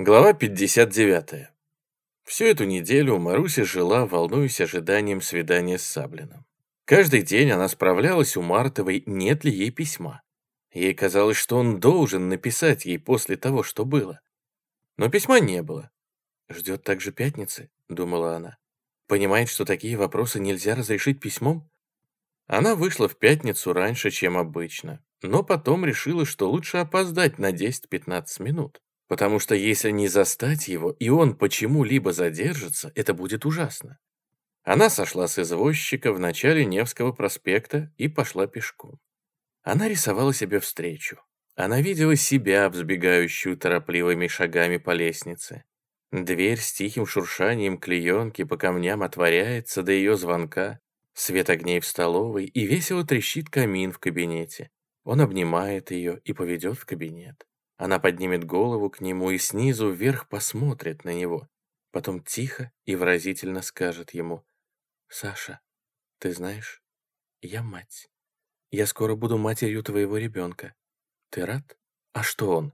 Глава 59. Всю эту неделю Маруся жила, волнуясь ожиданием свидания с Саблиным. Каждый день она справлялась у Мартовой, нет ли ей письма. Ей казалось, что он должен написать ей после того, что было. Но письма не было. «Ждет также пятницы», — думала она. «Понимает, что такие вопросы нельзя разрешить письмом?» Она вышла в пятницу раньше, чем обычно, но потом решила, что лучше опоздать на 10-15 минут. Потому что если не застать его, и он почему-либо задержится, это будет ужасно. Она сошла с извозчика в начале Невского проспекта и пошла пешком. Она рисовала себе встречу. Она видела себя, взбегающую торопливыми шагами по лестнице. Дверь с тихим шуршанием клеенки по камням отворяется до ее звонка, свет огней в столовой, и весело трещит камин в кабинете. Он обнимает ее и поведет в кабинет. Она поднимет голову к нему и снизу вверх посмотрит на него. Потом тихо и выразительно скажет ему, «Саша, ты знаешь, я мать. Я скоро буду матерью твоего ребенка. Ты рад? А что он?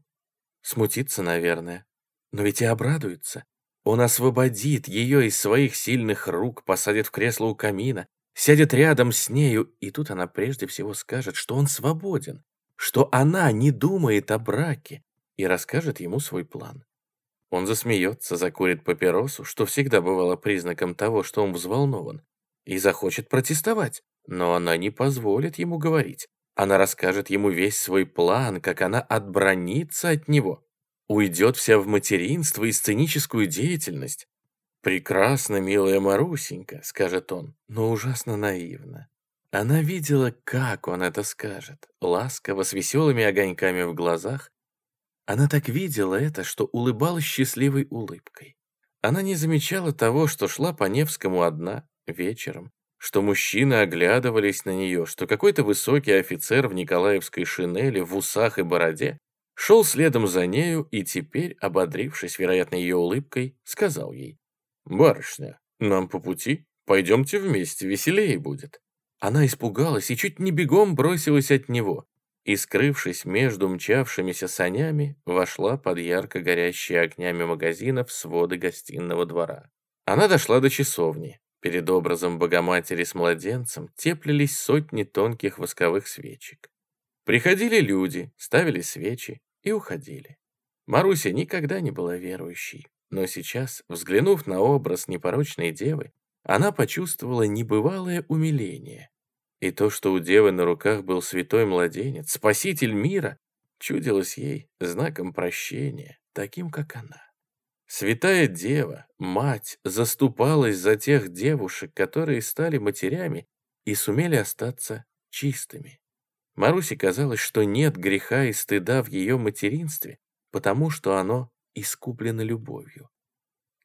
Смутится, наверное. Но ведь и обрадуется. Он освободит ее из своих сильных рук, посадит в кресло у камина, сядет рядом с нею, и тут она прежде всего скажет, что он свободен, что она не думает о браке и расскажет ему свой план. Он засмеется, закурит папиросу, что всегда бывало признаком того, что он взволнован, и захочет протестовать, но она не позволит ему говорить. Она расскажет ему весь свой план, как она отбранится от него, уйдет вся в материнство и сценическую деятельность. «Прекрасно, милая Марусенька», — скажет он, но ужасно наивно. Она видела, как он это скажет, ласково, с веселыми огоньками в глазах. Она так видела это, что улыбалась счастливой улыбкой. Она не замечала того, что шла по Невскому одна, вечером, что мужчины оглядывались на нее, что какой-то высокий офицер в николаевской шинели, в усах и бороде, шел следом за нею и теперь, ободрившись, вероятно, ее улыбкой, сказал ей, «Барышня, нам по пути, пойдемте вместе, веселее будет». Она испугалась и чуть не бегом бросилась от него, и, скрывшись между мчавшимися санями, вошла под ярко горящие огнями магазинов своды гостиного двора. Она дошла до часовни. Перед образом Богоматери с младенцем теплились сотни тонких восковых свечек. Приходили люди, ставили свечи и уходили. Маруся никогда не была верующей, но сейчас, взглянув на образ непорочной девы, она почувствовала небывалое умиление. И то, что у девы на руках был святой младенец, спаситель мира, чудилось ей знаком прощения, таким, как она. Святая Дева, мать, заступалась за тех девушек, которые стали матерями и сумели остаться чистыми. Марусе казалось, что нет греха и стыда в ее материнстве, потому что оно искуплено любовью.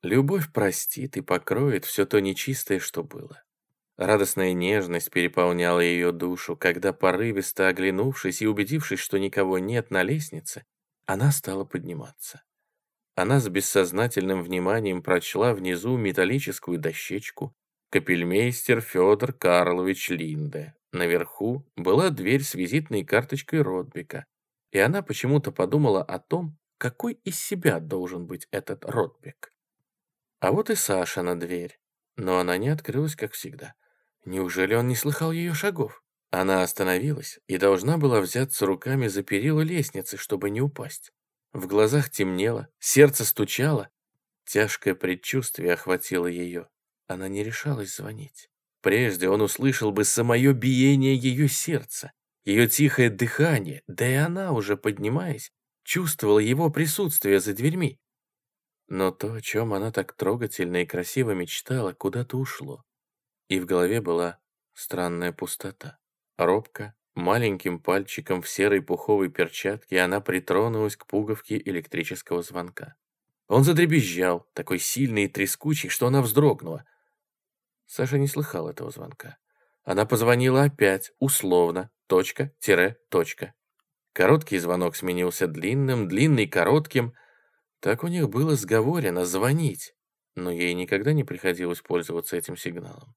Любовь простит и покроет все то нечистое, что было. Радостная нежность переполняла ее душу, когда, порывисто оглянувшись и убедившись, что никого нет на лестнице, она стала подниматься. Она с бессознательным вниманием прочла внизу металлическую дощечку «Капельмейстер Федор Карлович Линде». Наверху была дверь с визитной карточкой Ротбека, и она почему-то подумала о том, какой из себя должен быть этот Ротбек. А вот и Саша на дверь. Но она не открылась, как всегда. Неужели он не слыхал ее шагов? Она остановилась и должна была взяться руками за перила лестницы, чтобы не упасть. В глазах темнело, сердце стучало. Тяжкое предчувствие охватило ее. Она не решалась звонить. Прежде он услышал бы самое биение ее сердца, ее тихое дыхание, да и она, уже поднимаясь, чувствовала его присутствие за дверьми. Но то, о чем она так трогательно и красиво мечтала, куда-то ушло. И в голове была странная пустота. Робко, маленьким пальчиком в серой пуховой перчатке она притронулась к пуговке электрического звонка. Он задребезжал, такой сильный и трескучий, что она вздрогнула. Саша не слыхал этого звонка. Она позвонила опять, условно, точка, тире, точка. Короткий звонок сменился длинным, длинный коротким — так у них было сговорено звонить, но ей никогда не приходилось пользоваться этим сигналом.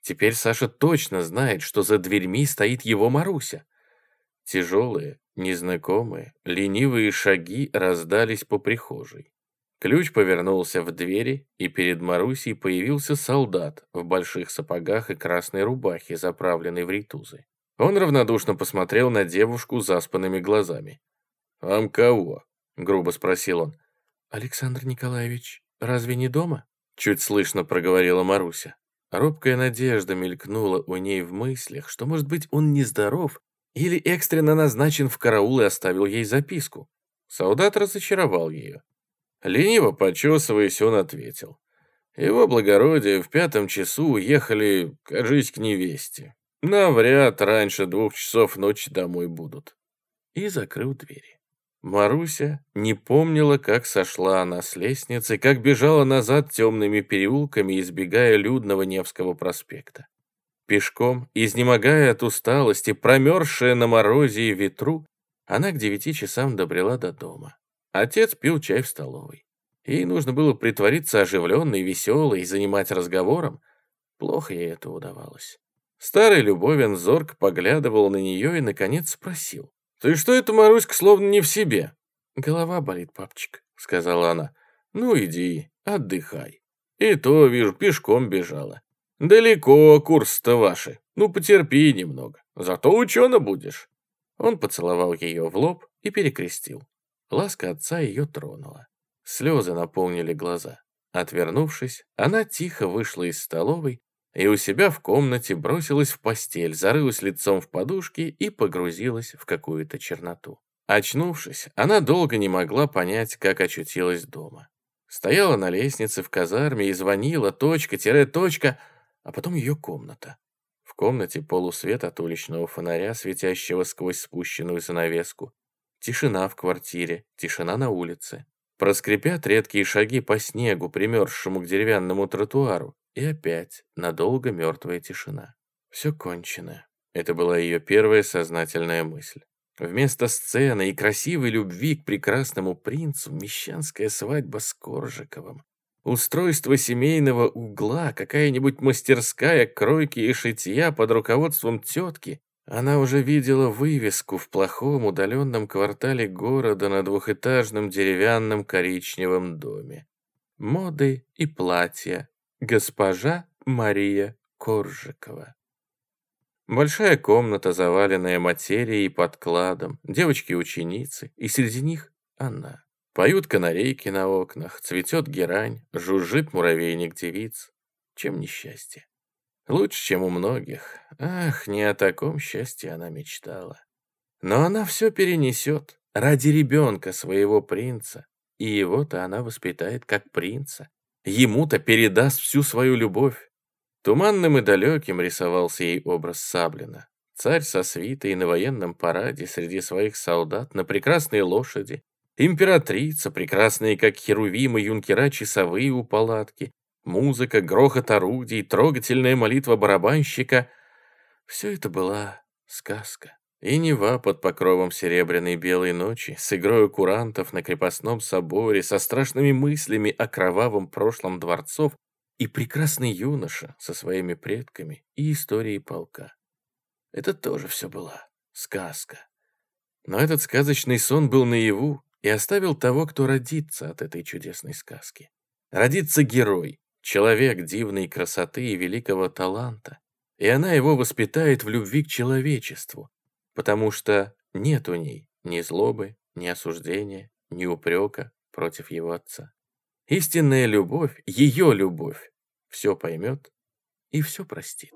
Теперь Саша точно знает, что за дверьми стоит его Маруся. Тяжелые, незнакомые, ленивые шаги раздались по прихожей. Ключ повернулся в двери, и перед Марусей появился солдат в больших сапогах и красной рубахе, заправленной в ритузы. Он равнодушно посмотрел на девушку заспанными глазами. «Вам кого?» — грубо спросил он. «Александр Николаевич, разве не дома?» — чуть слышно проговорила Маруся. Робкая надежда мелькнула у ней в мыслях, что, может быть, он нездоров или экстренно назначен в караул и оставил ей записку. Солдат разочаровал ее. Лениво почесываясь, он ответил. Его благородие в пятом часу уехали, кажись, к невесте. Навряд раньше двух часов ночи домой будут. И закрыл двери. Маруся не помнила, как сошла она с лестницы, как бежала назад темными переулками, избегая людного Невского проспекта. Пешком, изнемогая от усталости, промерзшая на морозе и ветру, она к девяти часам добрела до дома. Отец пил чай в столовой. Ей нужно было притвориться оживленной, веселой и занимать разговором. Плохо ей это удавалось. Старый Любовин зорко поглядывал на нее и, наконец, спросил. «Ты что это, Маруська, словно не в себе?» «Голова болит, папочка», — сказала она. «Ну, иди, отдыхай. И то, вижу, пешком бежала. Далеко курс-то ваши. Ну, потерпи немного. Зато учена будешь». Он поцеловал ее в лоб и перекрестил. Ласка отца ее тронула. Слезы наполнили глаза. Отвернувшись, она тихо вышла из столовой и у себя в комнате бросилась в постель, зарылась лицом в подушки и погрузилась в какую-то черноту. Очнувшись, она долго не могла понять, как очутилась дома. Стояла на лестнице в казарме и звонила, точка-точка, а потом ее комната. В комнате полусвет от уличного фонаря, светящего сквозь спущенную занавеску. Тишина в квартире, тишина на улице. Проскрипят редкие шаги по снегу, примерзшему к деревянному тротуару, и опять надолго мертвая тишина. Все кончено. Это была ее первая сознательная мысль. Вместо сцены и красивой любви к прекрасному принцу мещанская свадьба с Коржиковым. Устройство семейного угла, какая-нибудь мастерская кройки и шитья под руководством тетки, она уже видела вывеску в плохом удаленном квартале города на двухэтажном деревянном коричневом доме. Моды и платья. Госпожа Мария Коржикова. Большая комната, заваленная материей и подкладом, девочки-ученицы, и среди них она. Поют канарейки на окнах, цветет герань, жужжит муравейник девиц. Чем несчастье? Лучше, чем у многих. Ах, не о таком счастье она мечтала. Но она все перенесет ради ребенка своего принца, и его-то она воспитает как принца. Ему-то передаст всю свою любовь. Туманным и далеким рисовался ей образ Саблина. Царь со свитой на военном параде среди своих солдат на прекрасной лошади, императрица, прекрасные как херувимы юнкера часовые у палатки, Музыка, грохот орудий, трогательная молитва барабанщика — все это была сказка. И Нева под покровом серебряной белой ночи, с игрой курантов на крепостном соборе, со страшными мыслями о кровавом прошлом дворцов, и прекрасный юноша со своими предками и историей полка. Это тоже все была сказка. Но этот сказочный сон был наяву и оставил того, кто родится от этой чудесной сказки. Родится герой, Человек дивной красоты и великого таланта, и она его воспитает в любви к человечеству, потому что нет у ней ни злобы, ни осуждения, ни упрека против его отца. Истинная любовь, ее любовь, все поймет и все простит.